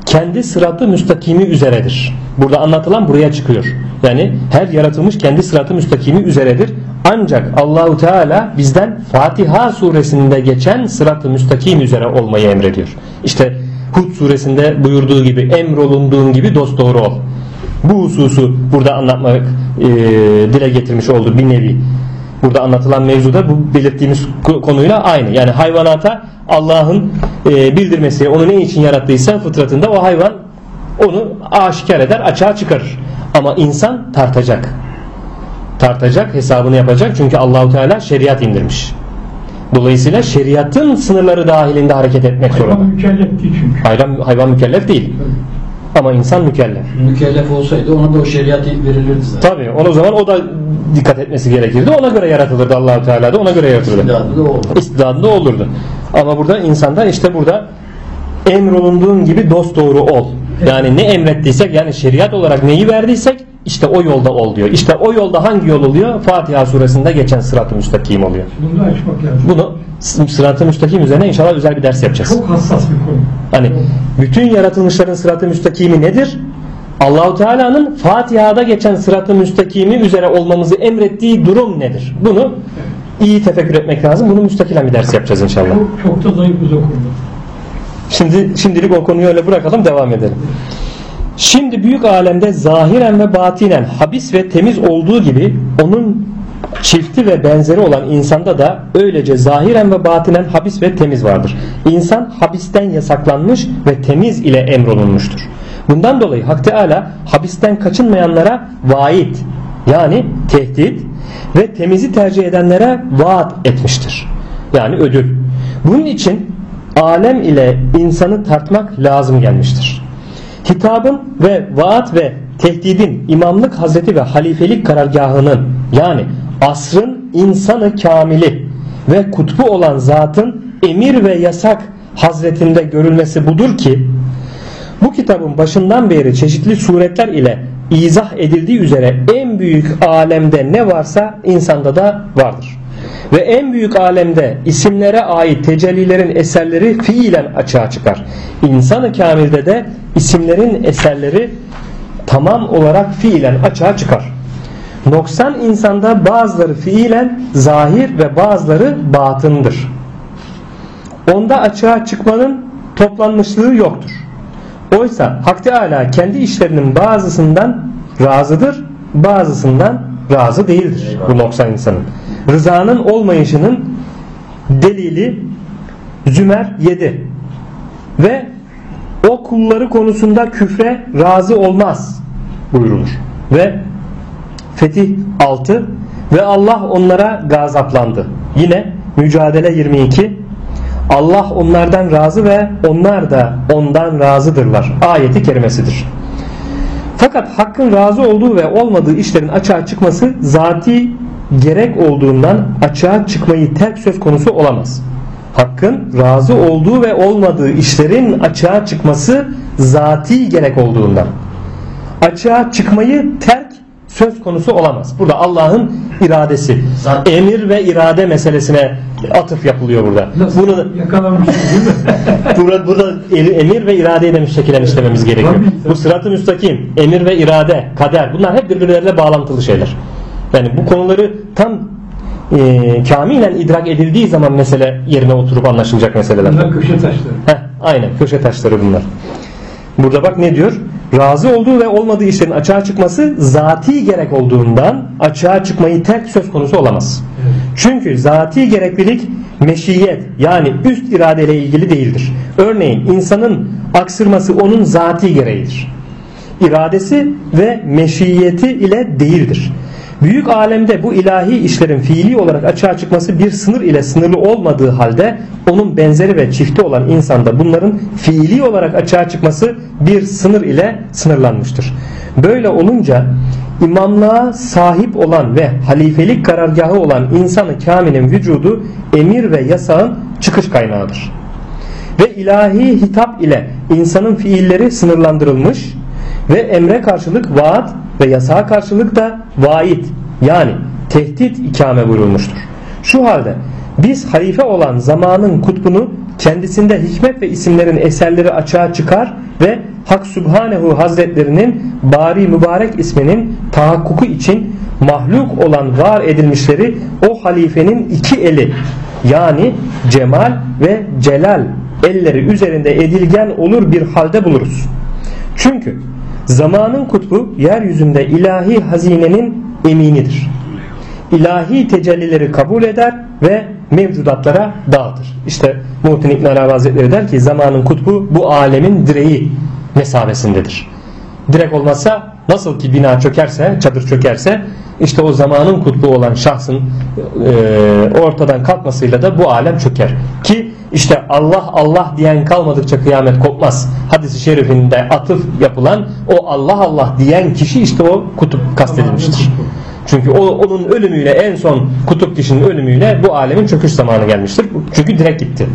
kendi sıratı müstakimi üzeredir. Burada anlatılan buraya çıkıyor. Yani her yaratılmış kendi sıratı müstakimi üzeredir. Ancak Allahu Teala bizden Fatiha suresinde geçen sıratı müstakim üzere olmayı emrediyor. İşte Hud suresinde buyurduğu gibi emrolunduğun gibi dost doğru ol. Bu hususu burada anlatmak e, dile getirmiş oldu bir nevi. Burada anlatılan mevzuda bu belirttiğimiz konuyla aynı. Yani hayvanata Allah'ın e, bildirmesi onu ne için yarattıysa fıtratında o hayvan onu aşikar eder açığa çıkarır. Ama insan tartacak. Tartacak hesabını yapacak çünkü Allahu Teala şeriat indirmiş. Dolayısıyla şeriatın sınırları dahilinde hareket etmek Hayvan zorunda. mükellef değil çünkü. Hayvan, hayvan mükellef değil. Ama insan mükellef. Mükellef olsaydı ona da o şeriat verilirdi zaten. Tabii o zaman o da dikkat etmesi gerekirdi. Ona göre yaratılırdı Allahu Teala da ona göre yaratılırdı. İstidadı da o. İstidadında olurdu. Ama burada insanda işte burada emrolunduğun gibi dost doğru ol. Yani ne emrettiysek yani şeriat olarak neyi verdiysek işte o yolda ol diyor. İşte o yolda hangi yol oluyor? Fatiha suresinde geçen sırat-ı müstakim oluyor. Bunu açmak lazım. Bunu sırat-ı müstakim üzerine inşallah özel bir ders yapacağız. Çok hassas bir konu. Hani bütün yaratılmışların sırat-ı müstakimi nedir? Allahu Teala'nın Fatiha'da geçen sırat-ı müstakimi üzere olmamızı emrettiği durum nedir? Bunu iyi tefekkür etmek lazım. Bunu müstakilen bir ders yapacağız inşallah. Çok, çok da zayıfız o konuda. Şimdi şimdilik o konuyu öyle bırakalım devam edelim. Şimdi büyük alemde zahiren ve batinen habis ve temiz olduğu gibi onun çifti ve benzeri olan insanda da öylece zahiren ve batinen habis ve temiz vardır. İnsan habisten yasaklanmış ve temiz ile emrolunmuştur. Bundan dolayı Hak Teala habisten kaçınmayanlara vaid yani tehdit ve temizi tercih edenlere vaat etmiştir. Yani ödül. Bunun için alem ile insanı tartmak lazım gelmiştir. Hitabın ve vaat ve tehdidin imamlık hazreti ve halifelik karargahının yani asrın insanı kamili ve kutbu olan zatın emir ve yasak hazretinde görülmesi budur ki bu kitabın başından beri çeşitli suretler ile izah edildiği üzere en büyük alemde ne varsa insanda da vardır. Ve en büyük alemde isimlere ait tecellilerin eserleri fiilen açığa çıkar. İnsanı kamilde de isimlerin eserleri tamam olarak fiilen açığa çıkar. Noksan insanda bazıları fiilen zahir ve bazıları batındır. Onda açığa çıkmanın toplanmışlığı yoktur. Oysa Hak Teala kendi işlerinin bazısından razıdır, bazısından razı değildir bu noksan insanın. Rızanın olmayışının delili Zümer 7 ve o kulları konusunda küfre razı olmaz buyurulur. Ve Fetih 6 ve Allah onlara gazaplandı. Yine Mücadele 22 Allah onlardan razı ve onlar da ondan razıdırlar. Ayeti kerimesidir. Fakat hakkın razı olduğu ve olmadığı işlerin açığa çıkması zati gerek olduğundan açığa çıkmayı terk söz konusu olamaz. Hakkın razı olduğu ve olmadığı işlerin açığa çıkması zati gerek olduğundan. Açığa çıkmayı terk söz konusu olamaz. Burada Allah'ın iradesi. Emir ve irade meselesine atıf yapılıyor burada. Nasıl Bunu yakalamışsın değil mi? burada, burada emir ve iradeyi de müstekilen işlememiz gerekiyor. Bu sıratı müstakim, emir ve irade, kader bunlar hep birbirleriyle bağlantılı şeyler. Yani bu konuları tam e, kamilen idrak edildiği zaman mesele yerine oturup anlaşılacak meseleler. Bunlar köşe taşları. Heh, aynen köşe taşları bunlar. Burada bak ne diyor? Razı olduğu ve olmadığı işlerin açığa çıkması zati gerek olduğundan açığa çıkmayı terk söz konusu olamaz. Çünkü zati gereklilik meşiyet yani üst iradeyle ilgili değildir. Örneğin insanın aksırması onun zati gereğidir. İradesi ve meşiyeti ile değildir. Büyük alemde bu ilahi işlerin fiili olarak açığa çıkması bir sınır ile sınırlı olmadığı halde onun benzeri ve çifti olan insanda bunların fiili olarak açığa çıkması bir sınır ile sınırlanmıştır. Böyle olunca imamlığa sahip olan ve halifelik karargahı olan insanı kamilin vücudu emir ve yasağın çıkış kaynağıdır. Ve ilahi hitap ile insanın fiilleri sınırlandırılmış ve emre karşılık vaat ve yasağa karşılık da vaid yani tehdit ikame buyurulmuştur. Şu halde biz halife olan zamanın kutbunu kendisinde hikmet ve isimlerin eserleri açığa çıkar ve Hak Subhanehu Hazretlerinin bari mübarek isminin tahakkuku için mahluk olan var edilmişleri o halifenin iki eli yani cemal ve celal elleri üzerinde edilgen olur bir halde buluruz. Çünkü zamanın kutbu yeryüzünde ilahi hazinenin eminidir. İlahi tecellileri kabul eder ve mevcudatlara dağıtır. İşte Muhittin İbn Arabi Hazretleri der ki zamanın kutbu bu alemin direği mesabesindedir. Direk olmazsa nasıl ki bina çökerse, çadır çökerse işte o zamanın kutbu olan şahsın e, ortadan kalkmasıyla da bu alem çöker. Ki işte Allah Allah diyen kalmadıkça kıyamet kopmaz. Hadis-i şerifinde atıf yapılan o Allah Allah diyen kişi işte o kutup kastedilmiştir. Çünkü o, onun ölümüyle en son kutup kişinin ölümüyle bu alemin çöküş zamanı gelmiştir. Çünkü direkt gitti.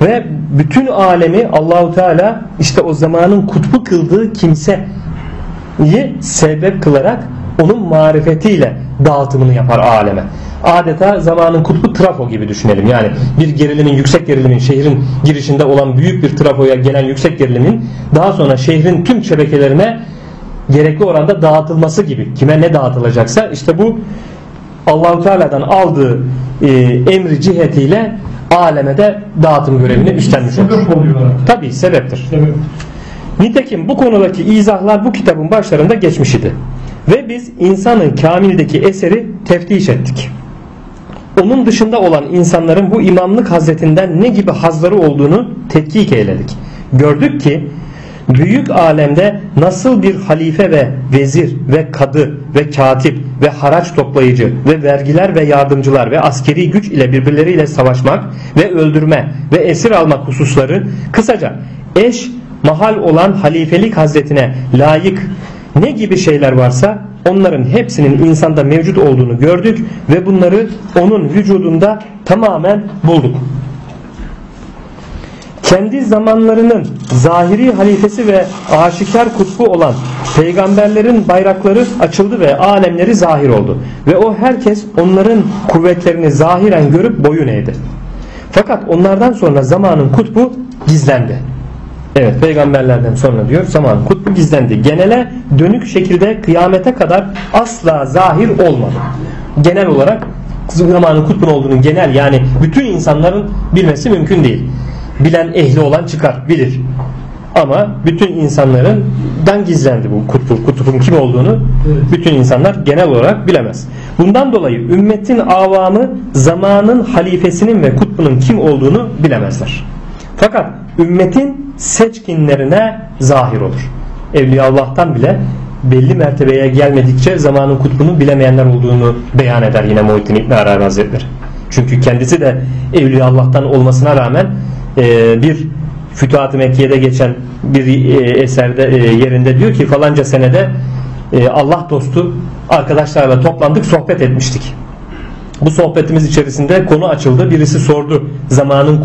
Ve bütün alemi Allahu Teala işte o zamanın kutbu kıldığı kimseyi sebep kılarak onun marifetiyle dağıtımını yapar aleme. Adeta zamanın kutbu trafo gibi düşünelim. Yani bir gerilimin, yüksek gerilimin şehrin girişinde olan büyük bir trafoya gelen yüksek gerilimin daha sonra şehrin tüm şebekelerine gerekli oranda dağıtılması gibi. Kime ne dağıtılacaksa işte bu Allahu Teala'dan aldığı e, emri cihetiyle aleme de dağıtım görevini üstlenmiş olur. Sebep oluyor artık. Tabi sebeptir. Sebep. Nitekim bu konudaki izahlar bu kitabın başlarında geçmiş idi. Ve biz insanın kamildeki eseri teftiş ettik. Onun dışında olan insanların bu imamlık hazretinden ne gibi hazları olduğunu tetkik eyledik. Gördük ki büyük alemde nasıl bir halife ve vezir ve kadı ve katip ve haraç toplayıcı ve vergiler ve yardımcılar ve askeri güç ile birbirleriyle savaşmak ve öldürme ve esir almak hususları kısaca eş mahal olan halifelik hazretine layık ne gibi şeyler varsa onların hepsinin insanda mevcut olduğunu gördük ve bunları onun vücudunda tamamen bulduk kendi zamanlarının zahiri halifesi ve aşikar kutbu olan peygamberlerin bayrakları açıldı ve alemleri zahir oldu. Ve o herkes onların kuvvetlerini zahiren görüp boyun eğdi. Fakat onlardan sonra zamanın kutbu gizlendi. Evet peygamberlerden sonra diyor zamanın kutbu gizlendi. Genele dönük şekilde kıyamete kadar asla zahir olmadı. Genel olarak zamanın kutbun olduğunu genel yani bütün insanların bilmesi mümkün değil bilen ehli olan çıkar bilir. Ama bütün insanlarından gizlendi bu kutbu, kutbun kim olduğunu bütün insanlar genel olarak bilemez. Bundan dolayı ümmetin avamı zamanın halifesinin ve kutbunun kim olduğunu bilemezler. Fakat ümmetin seçkinlerine zahir olur. Evliya Allah'tan bile belli mertebeye gelmedikçe zamanın kutbunu bilemeyenler olduğunu beyan eder yine Muhittin İbn Arabi Hazretleri. Çünkü kendisi de Evliya Allah'tan olmasına rağmen e, bir Fütuhat-ı Mekke'de geçen bir e, eserde e, yerinde diyor ki falanca senede e, Allah dostu arkadaşlarla toplandık sohbet etmiştik. Bu sohbetimiz içerisinde konu açıldı. Birisi sordu zamanın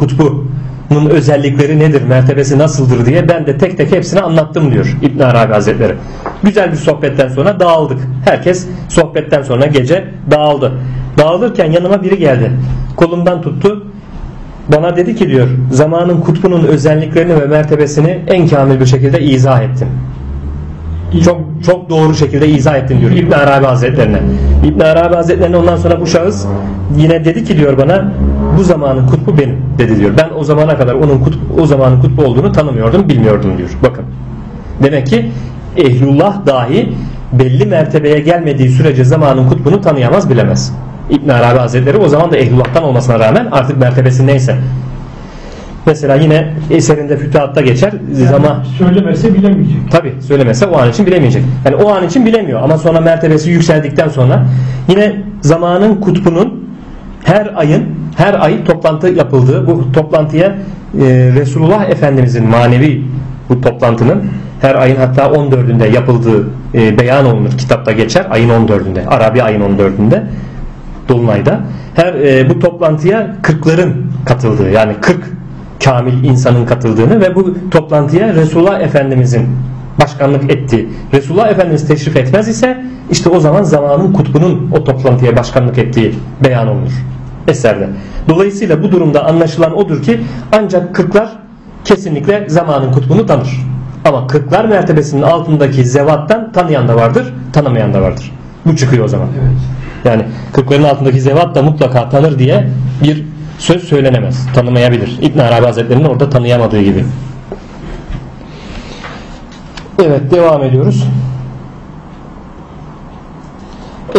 kutbunun özellikleri nedir, mertebesi nasıldır diye. Ben de tek tek hepsini anlattım diyor İbn Arabi Hazretleri. Güzel bir sohbetten sonra dağıldık. Herkes sohbetten sonra gece dağıldı. Dağılırken yanıma biri geldi. Kolumdan tuttu bana dedi ki diyor zamanın kutbunun özelliklerini ve mertebesini en kamil bir şekilde izah ettim. Çok çok doğru şekilde izah ettim diyor İbn Arabi Hazretlerine. İbn Arabi Hazretlerine ondan sonra bu şahıs yine dedi ki diyor bana bu zamanın kutbu benim dedi diyor. Ben o zamana kadar onun kutbu, o zamanın kutbu olduğunu tanımıyordum, bilmiyordum diyor. Bakın. Demek ki ehlullah dahi belli mertebeye gelmediği sürece zamanın kutbunu tanıyamaz, bilemez. İbn Arabi Hazretleri o zaman da ehlullah'tan olmasına rağmen artık mertebesi neyse. Mesela yine eserinde fütuhatta geçer. Yani zaman söylemese bilemeyecek. Tabi söylemese o an için bilemeyecek. Yani o an için bilemiyor ama sonra mertebesi yükseldikten sonra yine zamanın kutbunun her ayın her ay toplantı yapıldığı bu toplantıya e, Resulullah Efendimizin manevi bu toplantının her ayın hatta 14'ünde yapıldığı e, beyan olunur. Kitapta geçer ayın 14'ünde. Arabi ayın 14'ünde Dolunay'da. Her e, bu toplantıya kırkların katıldığı yani 40 kamil insanın katıldığını ve bu toplantıya Resulullah Efendimizin başkanlık ettiği Resulullah Efendimiz teşrif etmez ise işte o zaman zamanın kutbunun o toplantıya başkanlık ettiği beyan olunur eserde. Dolayısıyla bu durumda anlaşılan odur ki ancak kırklar kesinlikle zamanın kutbunu tanır. Ama kırklar mertebesinin altındaki zevattan tanıyan da vardır, tanımayan da vardır. Bu çıkıyor o zaman. Evet. Yani kırkların altındaki zevat da mutlaka tanır diye bir söz söylenemez. Tanımayabilir. İbn Arabi Hazretleri'nin orada tanıyamadığı gibi. Evet devam ediyoruz.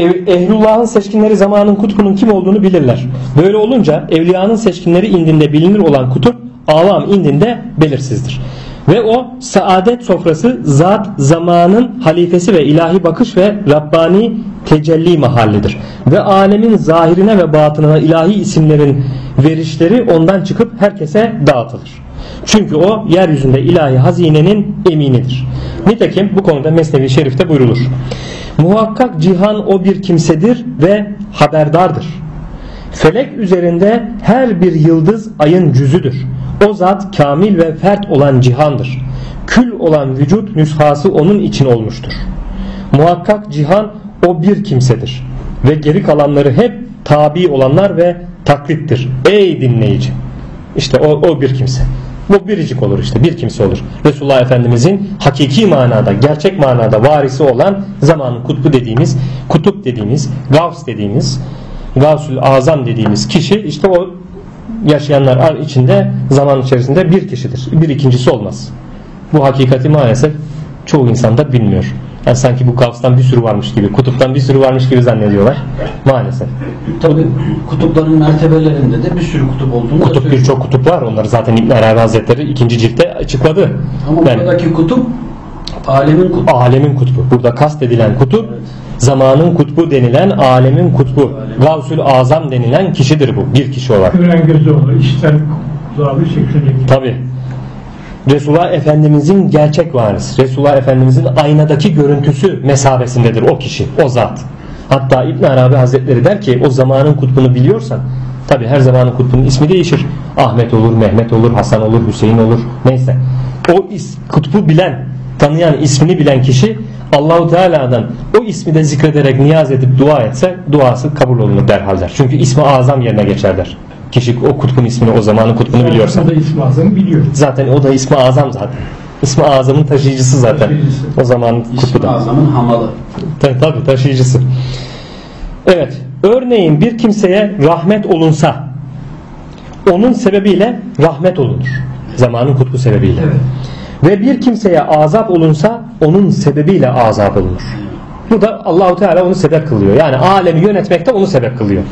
Ehlullah'ın seçkinleri zamanın kutbunun kim olduğunu bilirler. Böyle olunca evliyanın seçkinleri indinde bilinir olan kutup avam indinde belirsizdir. Ve o saadet sofrası zat zamanın halifesi ve ilahi bakış ve Rabbani tecelli mahallidir. Ve alemin zahirine ve batınına ilahi isimlerin verişleri ondan çıkıp herkese dağıtılır. Çünkü o yeryüzünde ilahi hazinenin eminidir. Nitekim bu konuda Mesnevi Şerif'te buyrulur. Muhakkak cihan o bir kimsedir ve haberdardır. Felek üzerinde her bir yıldız ayın cüzüdür. O zat kamil ve fert olan cihandır. Kül olan vücut nüshası onun için olmuştur. Muhakkak cihan o bir kimsedir. Ve geri kalanları hep tabi olanlar ve taklittir. Ey dinleyici! İşte o, o bir kimse. Bu biricik olur işte bir kimse olur. Resulullah Efendimizin hakiki manada gerçek manada varisi olan zamanın kutbu dediğimiz kutup dediğimiz gavs dediğimiz gavsül azam dediğimiz kişi işte o yaşayanlar içinde zaman içerisinde bir kişidir. Bir ikincisi olmaz. Bu hakikati maalesef çoğu insan da bilmiyor. Yani sanki bu gavstan bir sürü varmış gibi, kutuptan bir sürü varmış gibi zannediyorlar. Maalesef. Tabi kutupların mertebelerinde de bir sürü kutup olduğunu Kutup birçok kutup var. Onları zaten İbn Arabi Hazretleri ikinci ciltte açıkladı. Ama Yani buradaki kutup alemin kutubu. alemin kutbu. Burada kast edilen kutup zamanın kutbu denilen alemin kutbu. Gavsül Azam denilen kişidir bu. Bir kişi olarak. Gören gözü olur. işten kulağı şeklindeki. Tabi. Resulullah Efendimizin gerçek varisi. Resulullah Efendimizin aynadaki görüntüsü mesabesindedir o kişi, o zat. Hatta İbn Arabi Hazretleri der ki o zamanın kutbunu biliyorsan tabi her zamanın kutbunun ismi değişir. Ahmet olur, Mehmet olur, Hasan olur, Hüseyin olur neyse. O is, kutbu bilen, tanıyan, ismini bilen kişi Allahu Teala'dan o ismi de zikrederek niyaz edip dua etse duası kabul olunur derhal der. Çünkü ismi azam yerine geçer der. Kişi o kutbun ismini o zamanın kutbunu biliyorsa. O da İsmi Azam'ı biliyor. Zaten o da ismi azam zaten. İsmi azamın taşıyıcısı zaten. Taşıyıcısı. O zaman İsmi kutbudan. azamın hamalı. Ta- Tabii taşıyıcısı. Evet. Örneğin bir kimseye rahmet olunsa onun sebebiyle rahmet olunur. Zamanın kutbu sebebiyle. Evet. Ve bir kimseye azap olunsa onun sebebiyle azap olunur. Bu da Allahu Teala onu sebep kılıyor. Yani alemi yönetmekte onu sebep kılıyor.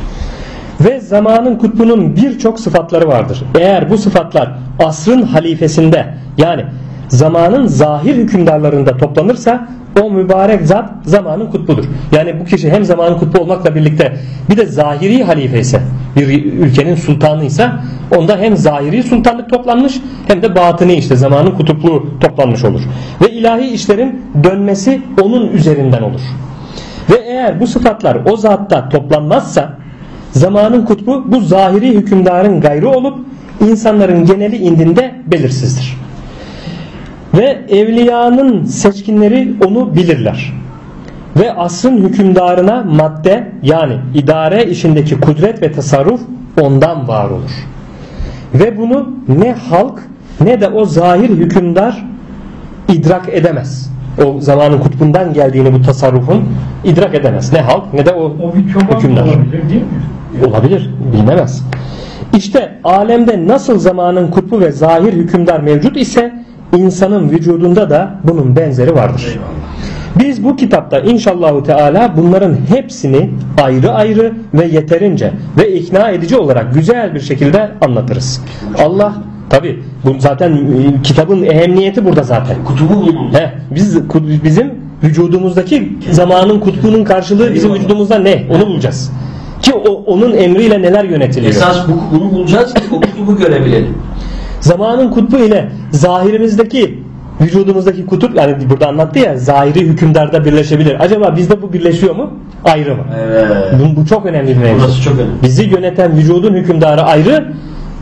Ve zamanın kutbunun birçok sıfatları vardır. Eğer bu sıfatlar asrın halifesinde yani zamanın zahir hükümdarlarında toplanırsa o mübarek zat zamanın kutbudur. Yani bu kişi hem zamanın kutbu olmakla birlikte bir de zahiri halife ise bir ülkenin sultanıysa onda hem zahiri sultanlık toplanmış hem de batını işte zamanın kutupluğu toplanmış olur. Ve ilahi işlerin dönmesi onun üzerinden olur. Ve eğer bu sıfatlar o zatta toplanmazsa zamanın kutbu bu zahiri hükümdarın gayrı olup insanların geneli indinde belirsizdir. Ve evliyanın seçkinleri onu bilirler. Ve asrın hükümdarına madde yani idare işindeki kudret ve tasarruf ondan var olur. Ve bunu ne halk ne de o zahir hükümdar idrak edemez. O zamanın kutbundan geldiğini bu tasarrufun idrak edemez. Ne halk ne de o, O bir hükümdar. olabilir değil mi? Olabilir, bilmemez. İşte alemde nasıl zamanın kutbu ve zahir hükümdar mevcut ise insanın vücudunda da bunun benzeri vardır. Biz bu kitapta inşallahu teala bunların hepsini ayrı ayrı ve yeterince ve ikna edici olarak güzel bir şekilde anlatırız. Allah tabi bu zaten e, kitabın ehemmiyeti burada zaten. Kutubu. He, biz bizim vücudumuzdaki zamanın kutbunun karşılığı bizim vücudumuzda ne? Onu bulacağız. Ki o, onun emriyle neler yönetiliyor. Esas bu, bunu bulacağız ki o kutubu görebilelim. Zamanın kutbu ile zahirimizdeki vücudumuzdaki kutup yani burada anlattı ya zahiri hükümdarda birleşebilir. Acaba bizde bu birleşiyor mu? Ayrı mı? Evet. Bu, bu çok önemli bir mevzu. Burası çok önemli. Bizi yöneten vücudun hükümdarı ayrı,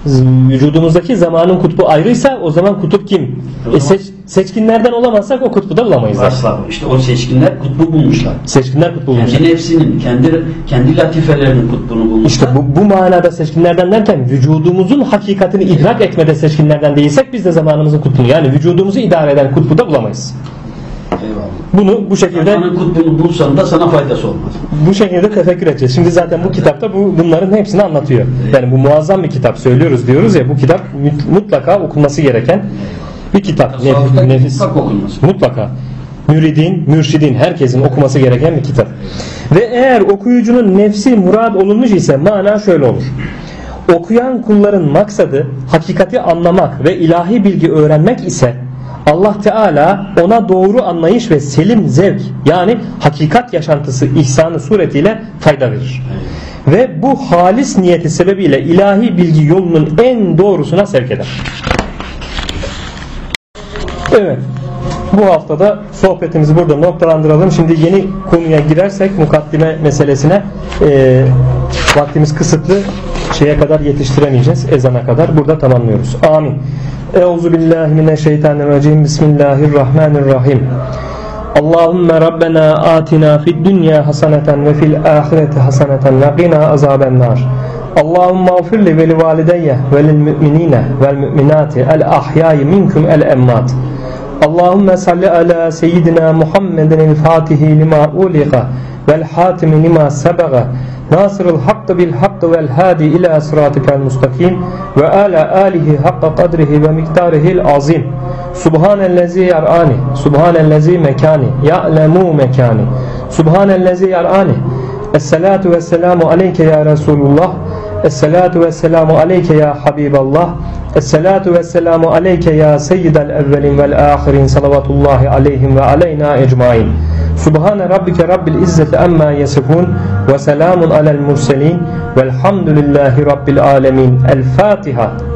vücudumuzdaki zamanın kutbu ayrıysa o zaman kutup kim? E, seç, seçkinlerden olamazsak o kutbu da bulamayız. Asla. İşte o seçkinler kutbu bulmuşlar. Seçkinler kutbu bulmuş. Kendi nefsinin, kendi kendi latifelerinin kutbunu bulmuşlar. İşte bu, bu manada seçkinlerden derken vücudumuzun hakikatini idrak etmede seçkinlerden değilsek biz de zamanımızın kutbunu yani vücudumuzu idare eden kutbu da bulamayız. Bunu bu şekilde Zamanın kutbunu bulsan da sana faydası olmaz. bu şekilde tefekkür edeceğiz. Şimdi zaten bu kitapta bu bunların hepsini anlatıyor. Yani bu muazzam bir kitap söylüyoruz diyoruz ya bu kitap mutlaka okunması gereken bir kitap. Nefis. mutlak okunması. Mutlaka. Müridin, mürşidin herkesin okuması gereken bir kitap. Ve eğer okuyucunun nefsi murad olunmuş ise mana şöyle olur. Okuyan kulların maksadı hakikati anlamak ve ilahi bilgi öğrenmek ise Allah Teala ona doğru anlayış ve selim zevk yani hakikat yaşantısı ihsanı suretiyle fayda verir. Ve bu halis niyeti sebebiyle ilahi bilgi yolunun en doğrusuna sevk eder. Evet. Bu haftada sohbetimizi burada noktalandıralım. Şimdi yeni konuya girersek mukaddime meselesine e, vaktimiz kısıtlı şeye kadar yetiştiremeyeceğiz. Ezana kadar burada tamamlıyoruz. Amin. Euzu billahi mineşşeytanirracim. Bismillahirrahmanirrahim. Allahümme Rabbena atina fid dünya haseneten ve fil ahireti haseneten ve qina azaben nar. Allahümme gfir li ve li valideyye ve lil müminine vel müminati el ahyayi minkum el emmat. Allahümme salli ala seyyidina Muhammedin el fatihi lima uliqa vel hatimi lima sebaga nasırıl hakkı bil hakkı vel hadi ila sıratikel mustakim ve ala alihi hakka kadrihi ve miktarihil azim. Subhanellezi yar'ani, subhanellezi mekani, ya'lemu mekani, subhanellezi yar'ani. Esselatu vesselamu aleyke ya Resulullah. Esselatu vesselamu aleyke ya Habiballah. Esselatu vesselamu aleyke ya seyyidel evvelin vel ahirin salavatullahi aleyhim ve aleyna ecmain. Subhane rabbike rabbil izzeti amma yasifun ve selamun alel murselin velhamdülillahi rabbil alemin. El Fatiha.